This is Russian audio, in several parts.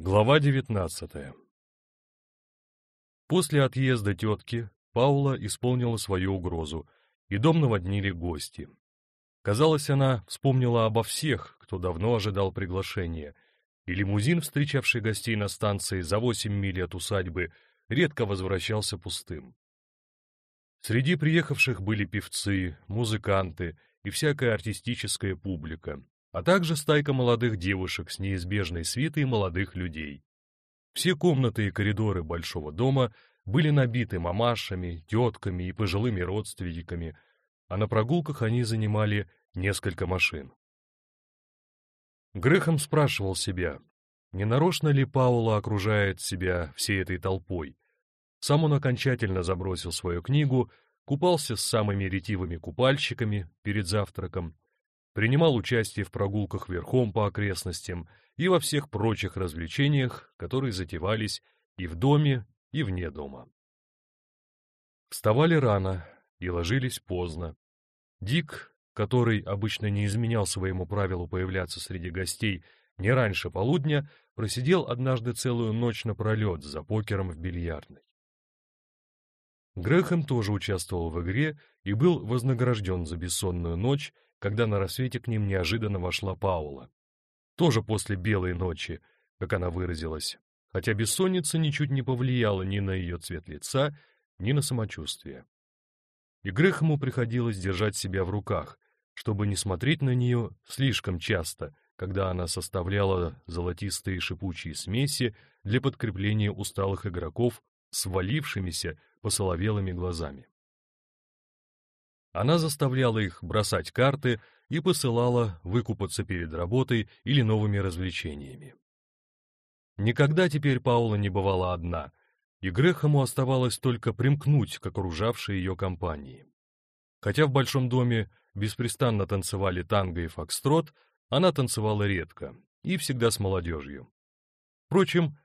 Глава девятнадцатая После отъезда тетки Паула исполнила свою угрозу, и дом наводнили гости. Казалось, она вспомнила обо всех, кто давно ожидал приглашения, и лимузин, встречавший гостей на станции за восемь миль от усадьбы, редко возвращался пустым. Среди приехавших были певцы, музыканты и всякая артистическая публика, а также стайка молодых девушек с неизбежной свитой молодых людей. Все комнаты и коридоры большого дома были набиты мамашами, тетками и пожилыми родственниками, а на прогулках они занимали несколько машин. Грехом спрашивал себя, не нарочно ли Паула окружает себя всей этой толпой. Сам он окончательно забросил свою книгу, купался с самыми ретивыми купальщиками перед завтраком, принимал участие в прогулках верхом по окрестностям и во всех прочих развлечениях, которые затевались и в доме, и вне дома. Вставали рано и ложились поздно. Дик, который обычно не изменял своему правилу появляться среди гостей не раньше полудня, просидел однажды целую ночь напролет за покером в бильярдной. Грэхэм тоже участвовал в игре и был вознагражден за бессонную ночь когда на рассвете к ним неожиданно вошла Паула. Тоже после белой ночи, как она выразилась, хотя бессонница ничуть не повлияла ни на ее цвет лица, ни на самочувствие. И Грехому приходилось держать себя в руках, чтобы не смотреть на нее слишком часто, когда она составляла золотистые шипучие смеси для подкрепления усталых игроков с валившимися посоловелыми глазами. Она заставляла их бросать карты и посылала выкупаться перед работой или новыми развлечениями. Никогда теперь Паула не бывала одна, и Грехому оставалось только примкнуть к окружавшей ее компании. Хотя в большом доме беспрестанно танцевали танго и фокстрот, она танцевала редко и всегда с молодежью. Впрочем,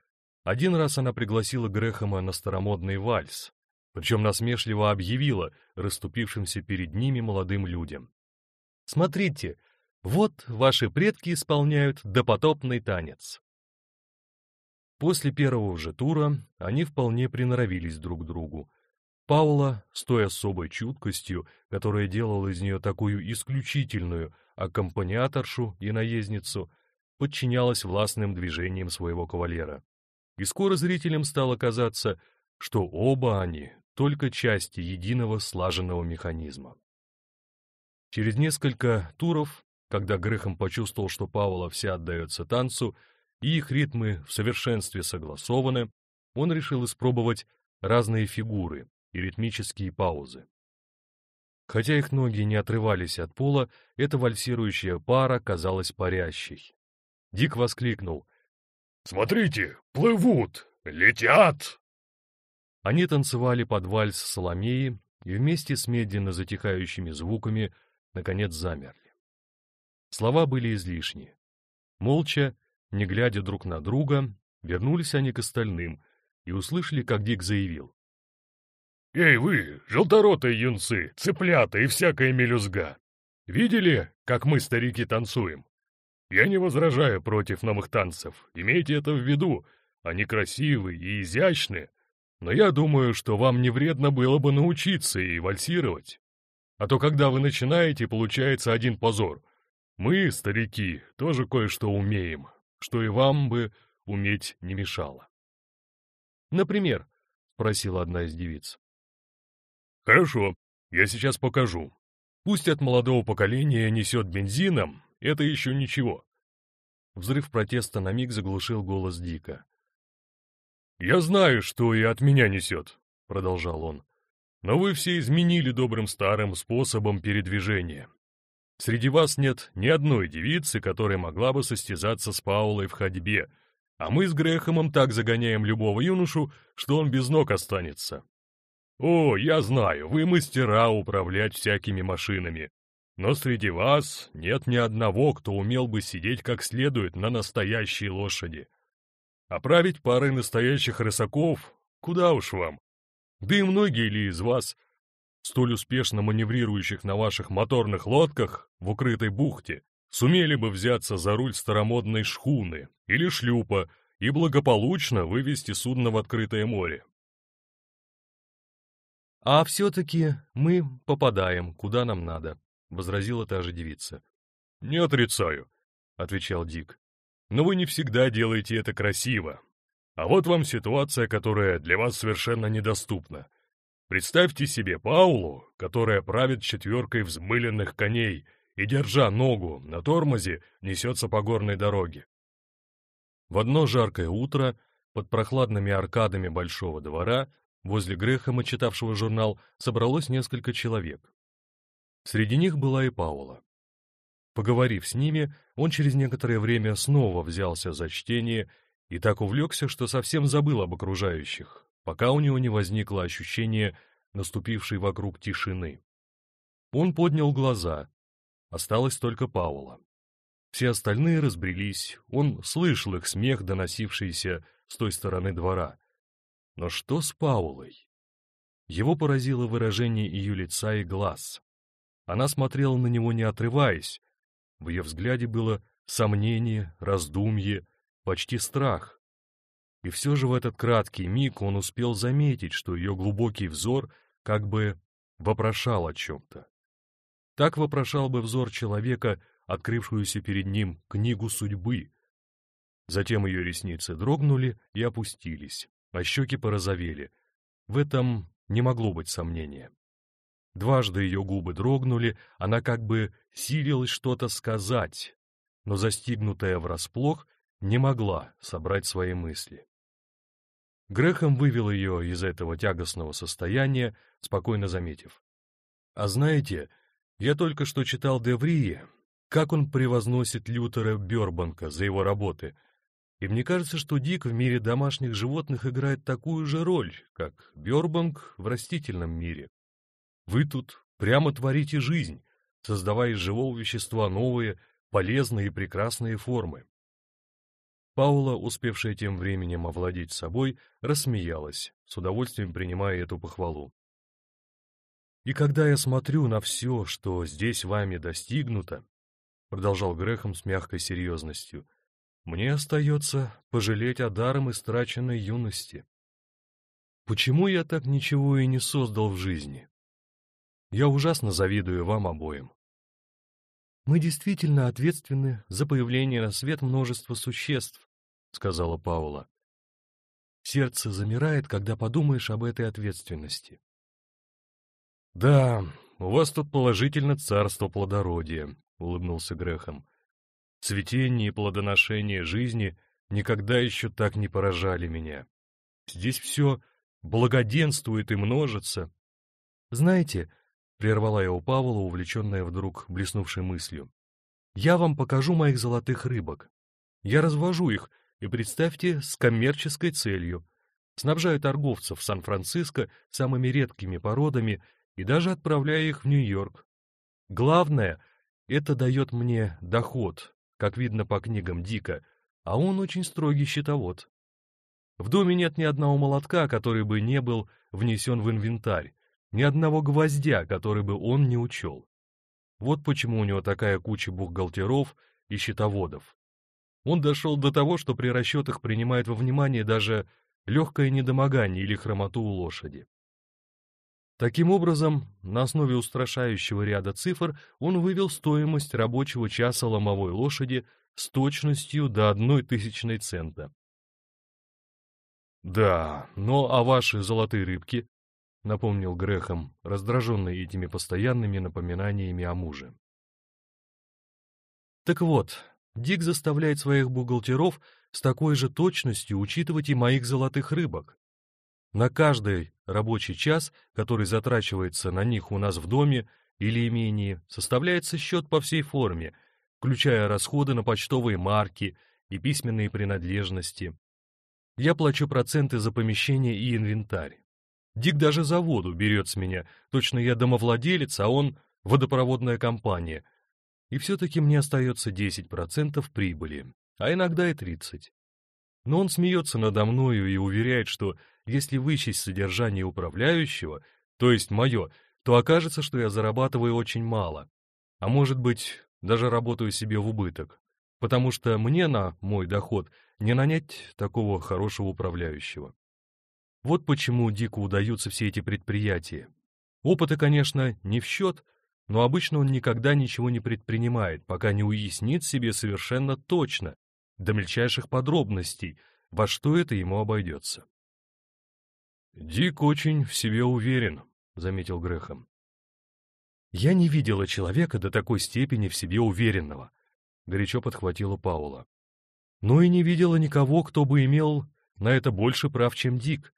один раз она пригласила Грехема на старомодный вальс, причем насмешливо объявила расступившимся перед ними молодым людям. «Смотрите, вот ваши предки исполняют допотопный танец». После первого же тура они вполне приноровились друг к другу. Паула, с той особой чуткостью, которая делала из нее такую исключительную аккомпаниаторшу и наездницу, подчинялась властным движениям своего кавалера. И скоро зрителям стало казаться, что оба они только части единого слаженного механизма. Через несколько туров, когда Грехом почувствовал, что Паула вся отдается танцу, и их ритмы в совершенстве согласованы, он решил испробовать разные фигуры и ритмические паузы. Хотя их ноги не отрывались от пола, эта вальсирующая пара казалась парящей. Дик воскликнул. «Смотрите, плывут, летят!» Они танцевали под вальс Соломеи и вместе с медленно затихающими звуками, наконец, замерли. Слова были излишни. Молча, не глядя друг на друга, вернулись они к остальным и услышали, как Дик заявил. «Эй вы, желторотые юнцы, цыплята и всякая мелюзга! Видели, как мы, старики, танцуем? Я не возражаю против новых танцев, имейте это в виду, они красивые и изящные, но я думаю, что вам не вредно было бы научиться и вальсировать. А то когда вы начинаете, получается один позор. Мы, старики, тоже кое-что умеем, что и вам бы уметь не мешало. Например, — спросила одна из девиц. Хорошо, я сейчас покажу. Пусть от молодого поколения несет бензином, это еще ничего. Взрыв протеста на миг заглушил голос Дика. «Я знаю, что и от меня несет», — продолжал он. «Но вы все изменили добрым старым способом передвижения. Среди вас нет ни одной девицы, которая могла бы состязаться с Паулой в ходьбе, а мы с Грехомом так загоняем любого юношу, что он без ног останется. О, я знаю, вы мастера управлять всякими машинами, но среди вас нет ни одного, кто умел бы сидеть как следует на настоящей лошади. Оправить парой настоящих рысаков, куда уж вам. Да и многие ли из вас, столь успешно маневрирующих на ваших моторных лодках в укрытой бухте, сумели бы взяться за руль старомодной шхуны или шлюпа и благополучно вывести судно в открытое море. «А все-таки мы попадаем, куда нам надо», — возразила та же девица. «Не отрицаю», — отвечал Дик. «Но вы не всегда делаете это красиво. А вот вам ситуация, которая для вас совершенно недоступна. Представьте себе Паулу, которая правит четверкой взмыленных коней и, держа ногу на тормозе, несется по горной дороге. В одно жаркое утро под прохладными аркадами большого двора возле Грехома, читавшего журнал, собралось несколько человек. Среди них была и Паула. Поговорив с ними, он через некоторое время снова взялся за чтение и так увлекся, что совсем забыл об окружающих, пока у него не возникло ощущение наступившей вокруг тишины. Он поднял глаза. Осталась только Паула. Все остальные разбрелись, он слышал их смех, доносившийся с той стороны двора. Но что с Паулой? Его поразило выражение ее лица и глаз. Она смотрела на него, не отрываясь. В ее взгляде было сомнение, раздумье, почти страх. И все же в этот краткий миг он успел заметить, что ее глубокий взор как бы вопрошал о чем-то. Так вопрошал бы взор человека, открывшуюся перед ним книгу судьбы. Затем ее ресницы дрогнули и опустились, а щеки порозовели. В этом не могло быть сомнения. Дважды ее губы дрогнули, она как бы силилась что-то сказать, но застигнутая врасплох не могла собрать свои мысли. Грехом вывел ее из этого тягостного состояния, спокойно заметив. «А знаете, я только что читал Деврие, как он превозносит Лютера Бёрбанка за его работы, и мне кажется, что Дик в мире домашних животных играет такую же роль, как Бёрбанк в растительном мире. Вы тут прямо творите жизнь, создавая из живого вещества новые, полезные и прекрасные формы. Паула, успевшая тем временем овладеть собой, рассмеялась, с удовольствием принимая эту похвалу. «И когда я смотрю на все, что здесь вами достигнуто, — продолжал Грехом с мягкой серьезностью, — мне остается пожалеть о даром истраченной юности. Почему я так ничего и не создал в жизни? Я ужасно завидую вам обоим. «Мы действительно ответственны за появление на свет множества существ», — сказала Паула. «Сердце замирает, когда подумаешь об этой ответственности». «Да, у вас тут положительно царство плодородия», — улыбнулся Грехом. «Цветение и плодоношение жизни никогда еще так не поражали меня. Здесь все благоденствует и множится». «Знаете, Прервала его Павла, увлеченная вдруг блеснувшей мыслью. «Я вам покажу моих золотых рыбок. Я развожу их, и представьте, с коммерческой целью. Снабжаю торговцев Сан-Франциско самыми редкими породами и даже отправляю их в Нью-Йорк. Главное, это дает мне доход, как видно по книгам Дика, а он очень строгий счетовод. В доме нет ни одного молотка, который бы не был внесен в инвентарь, ни одного гвоздя, который бы он не учел. Вот почему у него такая куча бухгалтеров и счетоводов. Он дошел до того, что при расчетах принимает во внимание даже легкое недомогание или хромоту у лошади. Таким образом, на основе устрашающего ряда цифр он вывел стоимость рабочего часа ломовой лошади с точностью до одной тысячной цента. «Да, но а ваши золотые рыбки?» — напомнил Грехом, раздраженный этими постоянными напоминаниями о муже. Так вот, Дик заставляет своих бухгалтеров с такой же точностью учитывать и моих золотых рыбок. На каждый рабочий час, который затрачивается на них у нас в доме или имении, составляется счет по всей форме, включая расходы на почтовые марки и письменные принадлежности. Я плачу проценты за помещение и инвентарь. Дик даже за воду берет с меня, точно я домовладелец, а он водопроводная компания. И все-таки мне остается 10% прибыли, а иногда и 30%. Но он смеется надо мною и уверяет, что если вычесть содержание управляющего, то есть мое, то окажется, что я зарабатываю очень мало. А может быть, даже работаю себе в убыток, потому что мне на мой доход не нанять такого хорошего управляющего. Вот почему Дику удаются все эти предприятия. Опыта, конечно, не в счет, но обычно он никогда ничего не предпринимает, пока не уяснит себе совершенно точно, до мельчайших подробностей, во что это ему обойдется. «Дик очень в себе уверен», — заметил Грехом. «Я не видела человека до такой степени в себе уверенного», — горячо подхватила Паула. «Но и не видела никого, кто бы имел на это больше прав, чем Дик.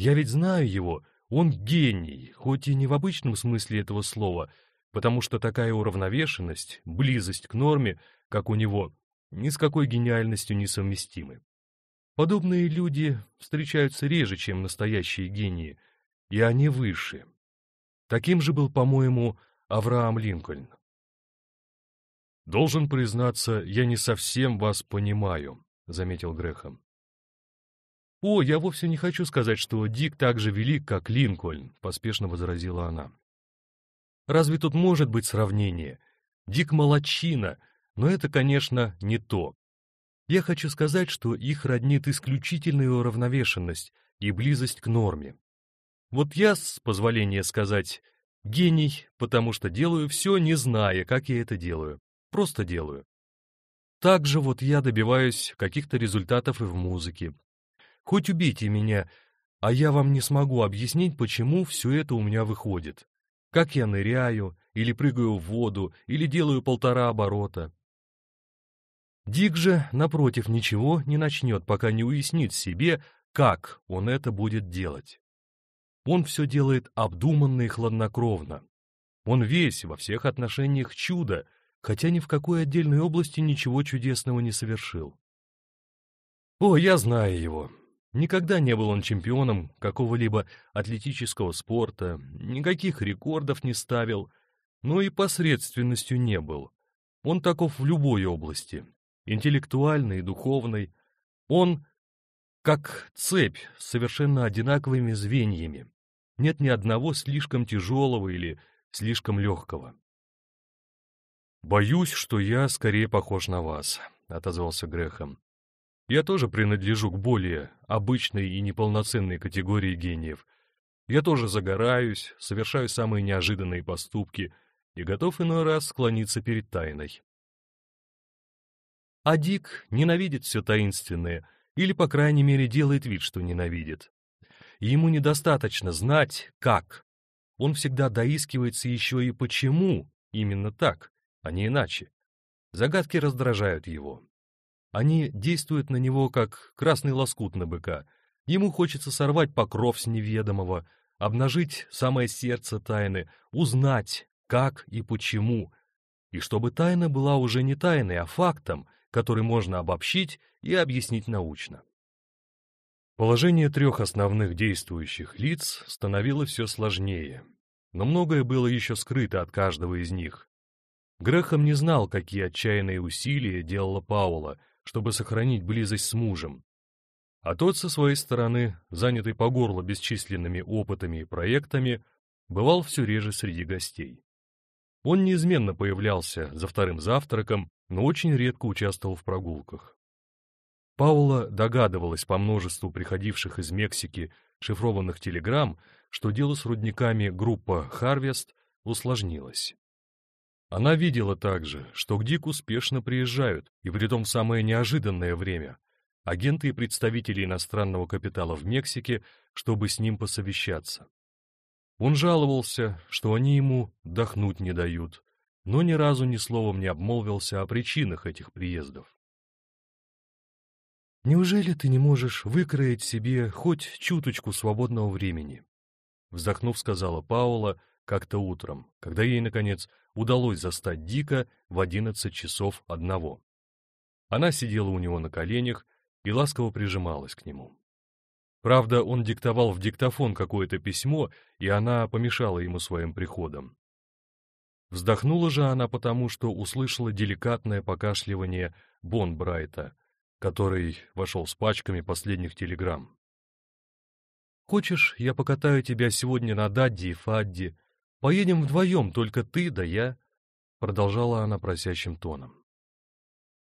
Я ведь знаю его, он гений, хоть и не в обычном смысле этого слова, потому что такая уравновешенность, близость к норме, как у него, ни с какой гениальностью не совместимы. Подобные люди встречаются реже, чем настоящие гении, и они выше. Таким же был, по-моему, Авраам Линкольн. «Должен признаться, я не совсем вас понимаю», — заметил Грехом. «О, я вовсе не хочу сказать, что Дик так же велик, как Линкольн», — поспешно возразила она. «Разве тут может быть сравнение? Дик молодчина, но это, конечно, не то. Я хочу сказать, что их роднит исключительная уравновешенность и близость к норме. Вот я, с позволения сказать, гений, потому что делаю все, не зная, как я это делаю. Просто делаю. Так же вот я добиваюсь каких-то результатов и в музыке, Хоть убейте меня, а я вам не смогу объяснить, почему все это у меня выходит. Как я ныряю, или прыгаю в воду, или делаю полтора оборота. Дик же, напротив, ничего не начнет, пока не уяснит себе, как он это будет делать. Он все делает обдуманно и хладнокровно. Он весь во всех отношениях чудо, хотя ни в какой отдельной области ничего чудесного не совершил. О, я знаю его. Никогда не был он чемпионом какого-либо атлетического спорта, никаких рекордов не ставил, но и посредственностью не был. Он таков в любой области, интеллектуальной и духовной. Он как цепь с совершенно одинаковыми звеньями. Нет ни одного слишком тяжелого или слишком легкого. «Боюсь, что я скорее похож на вас», — отозвался Грехом. Я тоже принадлежу к более обычной и неполноценной категории гениев. Я тоже загораюсь, совершаю самые неожиданные поступки и готов иной раз склониться перед тайной. А Дик ненавидит все таинственное, или, по крайней мере, делает вид, что ненавидит. Ему недостаточно знать, как. Он всегда доискивается еще и почему именно так, а не иначе. Загадки раздражают его. Они действуют на него, как красный лоскут на быка. Ему хочется сорвать покров с неведомого, обнажить самое сердце тайны, узнать, как и почему. И чтобы тайна была уже не тайной, а фактом, который можно обобщить и объяснить научно. Положение трех основных действующих лиц становилось все сложнее, но многое было еще скрыто от каждого из них. Грехом не знал, какие отчаянные усилия делала Паула, чтобы сохранить близость с мужем. А тот, со своей стороны, занятый по горло бесчисленными опытами и проектами, бывал все реже среди гостей. Он неизменно появлялся за вторым завтраком, но очень редко участвовал в прогулках. Паула догадывалась по множеству приходивших из Мексики шифрованных телеграмм, что дело с рудниками группа «Харвест» усложнилось. Она видела также, что к Дик успешно приезжают, и притом в самое неожиданное время, агенты и представители иностранного капитала в Мексике, чтобы с ним посовещаться. Он жаловался, что они ему дохнуть не дают, но ни разу ни словом не обмолвился о причинах этих приездов. «Неужели ты не можешь выкроить себе хоть чуточку свободного времени?» Вздохнув, сказала Паула как-то утром, когда ей, наконец, удалось застать Дика в одиннадцать часов одного. Она сидела у него на коленях и ласково прижималась к нему. Правда, он диктовал в диктофон какое-то письмо, и она помешала ему своим приходом. Вздохнула же она потому, что услышала деликатное покашливание Бон Брайта, который вошел с пачками последних телеграмм. «Хочешь, я покатаю тебя сегодня на Дадди и Фадди, Поедем вдвоем, только ты да я», — продолжала она просящим тоном.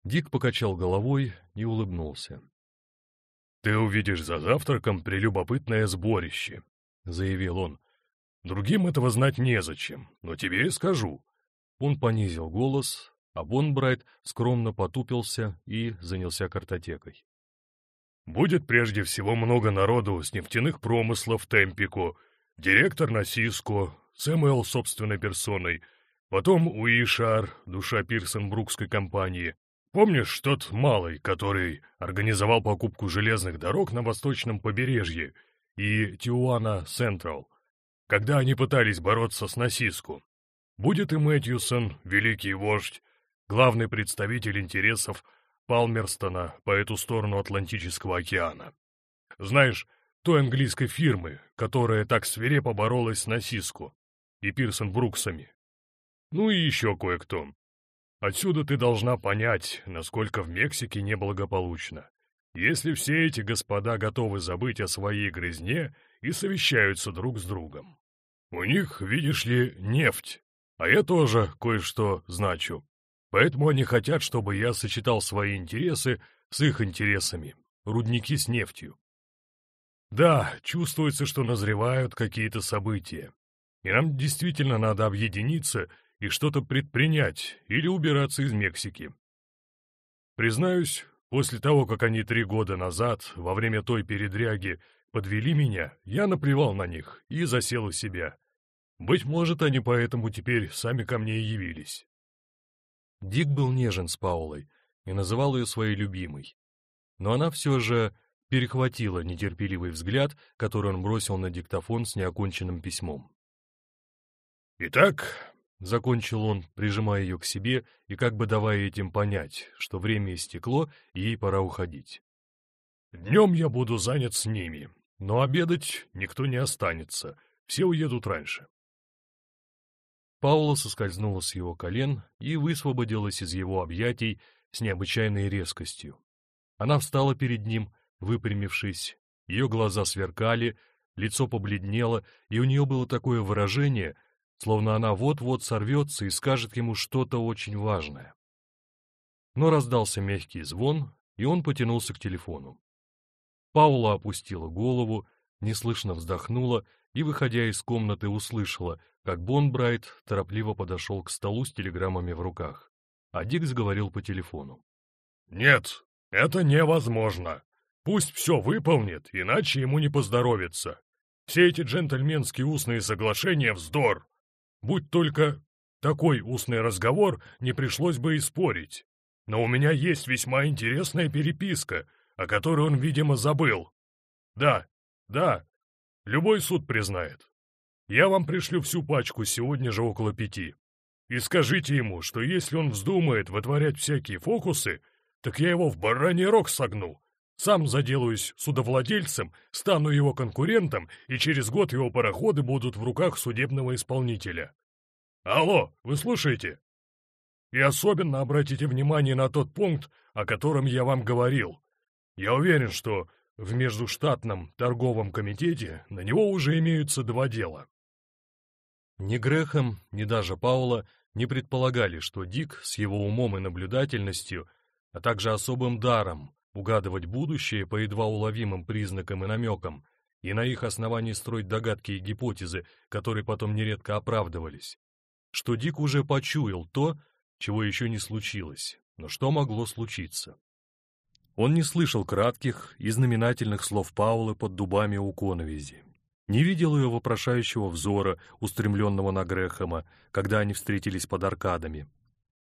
Дик покачал головой и улыбнулся. «Ты увидишь за завтраком прелюбопытное сборище», — заявил он. «Другим этого знать незачем, но тебе скажу». Он понизил голос, а Бонбрайт скромно потупился и занялся картотекой. «Будет прежде всего много народу с нефтяных промыслов Темпико, директор на Сиско, Сэмэл собственной персоной, потом Уишар, душа Пирсон-Брукской компании, Помнишь тот малый, который организовал покупку железных дорог на восточном побережье и Тиуана Централ, когда они пытались бороться с Насиску? Будет и Мэтьюсон, великий вождь, главный представитель интересов Палмерстона по эту сторону Атлантического океана. Знаешь, той английской фирмы, которая так свирепо боролась с Насиску и Пирсон Бруксами. Ну и еще кое-кто. Отсюда ты должна понять, насколько в Мексике неблагополучно. Если все эти господа готовы забыть о своей грязне и совещаются друг с другом. У них, видишь ли, нефть, а я тоже кое-что значу. Поэтому они хотят, чтобы я сочетал свои интересы с их интересами, рудники с нефтью. Да, чувствуется, что назревают какие-то события. И нам действительно надо объединиться и что-то предпринять или убираться из Мексики. Признаюсь, после того, как они три года назад, во время той передряги, подвели меня, я наплевал на них и засел у себя. Быть может, они поэтому теперь сами ко мне и явились. Дик был нежен с Паулой и называл ее своей любимой. Но она все же перехватила нетерпеливый взгляд, который он бросил на диктофон с неоконченным письмом. «Итак, — закончил он, прижимая ее к себе и как бы давая этим понять, что время истекло и ей пора уходить. «Днем я буду занят с ними, но обедать никто не останется, все уедут раньше». Паула соскользнула с его колен и высвободилась из его объятий с необычайной резкостью. Она встала перед ним, выпрямившись, ее глаза сверкали, лицо побледнело, и у нее было такое выражение, словно она вот-вот сорвется и скажет ему что-то очень важное. Но раздался мягкий звон, и он потянулся к телефону. Паула опустила голову, неслышно вздохнула и, выходя из комнаты, услышала, как Бонбрайт торопливо подошел к столу с телеграммами в руках, а Дик заговорил по телефону. «Нет, это невозможно. Пусть все выполнит, иначе ему не поздоровится. Все эти джентльменские устные соглашения — вздор. Будь только такой устный разговор, не пришлось бы и спорить. Но у меня есть весьма интересная переписка, о которой он, видимо, забыл. Да, да, любой суд признает. Я вам пришлю всю пачку сегодня же около пяти. И скажите ему, что если он вздумает вытворять всякие фокусы, так я его в бараний рог согну. Сам заделаюсь судовладельцем, стану его конкурентом, и через год его пароходы будут в руках судебного исполнителя. Алло, вы слушаете? И особенно обратите внимание на тот пункт, о котором я вам говорил. Я уверен, что в Междуштатном торговом комитете на него уже имеются два дела. Ни Грехом, ни даже Паула не предполагали, что Дик с его умом и наблюдательностью, а также особым даром, угадывать будущее по едва уловимым признакам и намекам, и на их основании строить догадки и гипотезы, которые потом нередко оправдывались. Что Дик уже почуял то, чего еще не случилось, но что могло случиться. Он не слышал кратких и знаменательных слов Паулы под дубами у коновизи, не видел ее вопрошающего взора, устремленного на Грехема, когда они встретились под аркадами.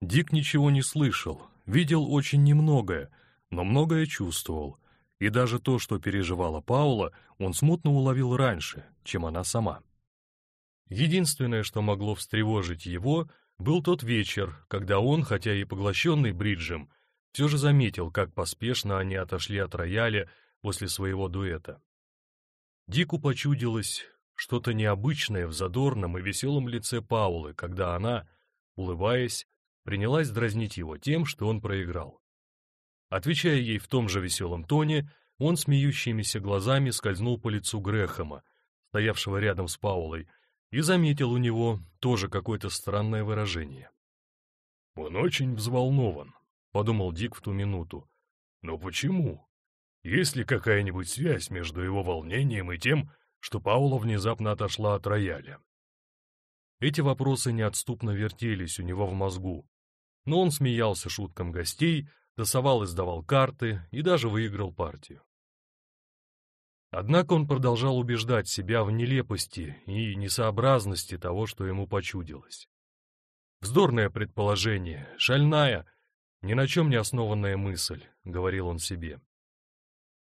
Дик ничего не слышал, видел очень немногое, но многое чувствовал, и даже то, что переживала Паула, он смутно уловил раньше, чем она сама. Единственное, что могло встревожить его, был тот вечер, когда он, хотя и поглощенный бриджем, все же заметил, как поспешно они отошли от рояля после своего дуэта. Дику почудилось что-то необычное в задорном и веселом лице Паулы, когда она, улыбаясь, принялась дразнить его тем, что он проиграл. Отвечая ей в том же веселом тоне, он смеющимися глазами скользнул по лицу Грэхэма, стоявшего рядом с Паулой, и заметил у него тоже какое-то странное выражение. «Он очень взволнован», — подумал Дик в ту минуту. «Но почему? Есть ли какая-нибудь связь между его волнением и тем, что Паула внезапно отошла от рояля?» Эти вопросы неотступно вертелись у него в мозгу, но он смеялся шуткам гостей, тасовал и сдавал карты и даже выиграл партию. Однако он продолжал убеждать себя в нелепости и несообразности того, что ему почудилось. Вздорное предположение, шальная, ни на чем не основанная мысль, говорил он себе.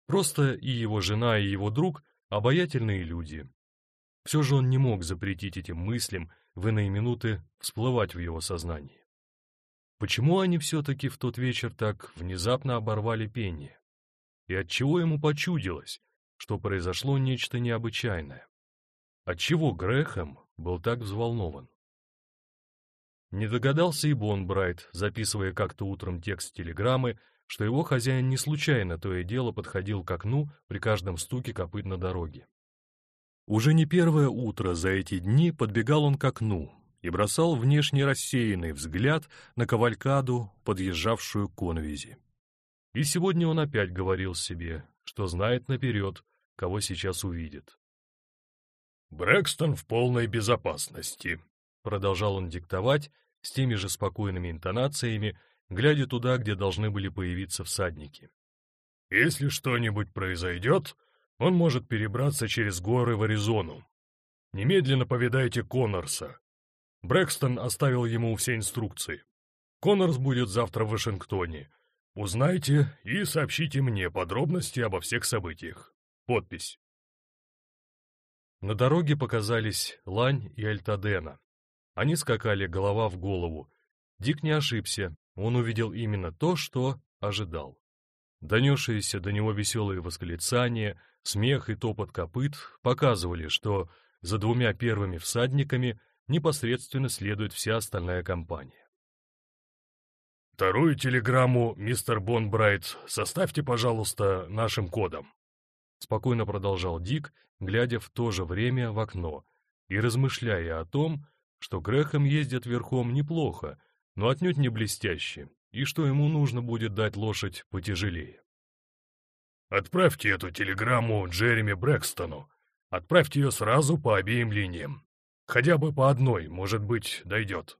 Просто и его жена, и его друг — обаятельные люди. Все же он не мог запретить этим мыслям в иные минуты всплывать в его сознании. Почему они все-таки в тот вечер так внезапно оборвали пение? И отчего ему почудилось, что произошло нечто необычайное. Отчего Грэхэм был так взволнован? Не догадался и Бон Брайт, записывая как-то утром текст телеграммы, что его хозяин не случайно то и дело подходил к окну при каждом стуке копыт на дороге. Уже не первое утро за эти дни подбегал он к окну и бросал внешне рассеянный взгляд на кавалькаду, подъезжавшую к конвизи. И сегодня он опять говорил себе, что знает наперед, кого сейчас увидит. «Брэкстон в полной безопасности», — продолжал он диктовать с теми же спокойными интонациями, глядя туда, где должны были появиться всадники. «Если что-нибудь произойдет, он может перебраться через горы в Аризону. Немедленно повидайте Коннорса. Брэкстон оставил ему все инструкции. Коннорс будет завтра в Вашингтоне. Узнайте и сообщите мне подробности обо всех событиях. Подпись. На дороге показались Лань и Альтадена. Они скакали голова в голову. Дик не ошибся, он увидел именно то, что ожидал. Донесшиеся до него веселые восклицания, смех и топот копыт показывали, что за двумя первыми всадниками непосредственно следует вся остальная компания. «Вторую телеграмму, мистер Бонбрайт, составьте, пожалуйста, нашим кодом», — спокойно продолжал Дик, глядя в то же время в окно и размышляя о том, что Грехом ездит верхом неплохо, но отнюдь не блестяще, и что ему нужно будет дать лошадь потяжелее. «Отправьте эту телеграмму Джереми Брэкстону. Отправьте ее сразу по обеим линиям. Хотя бы по одной, может быть, дойдет».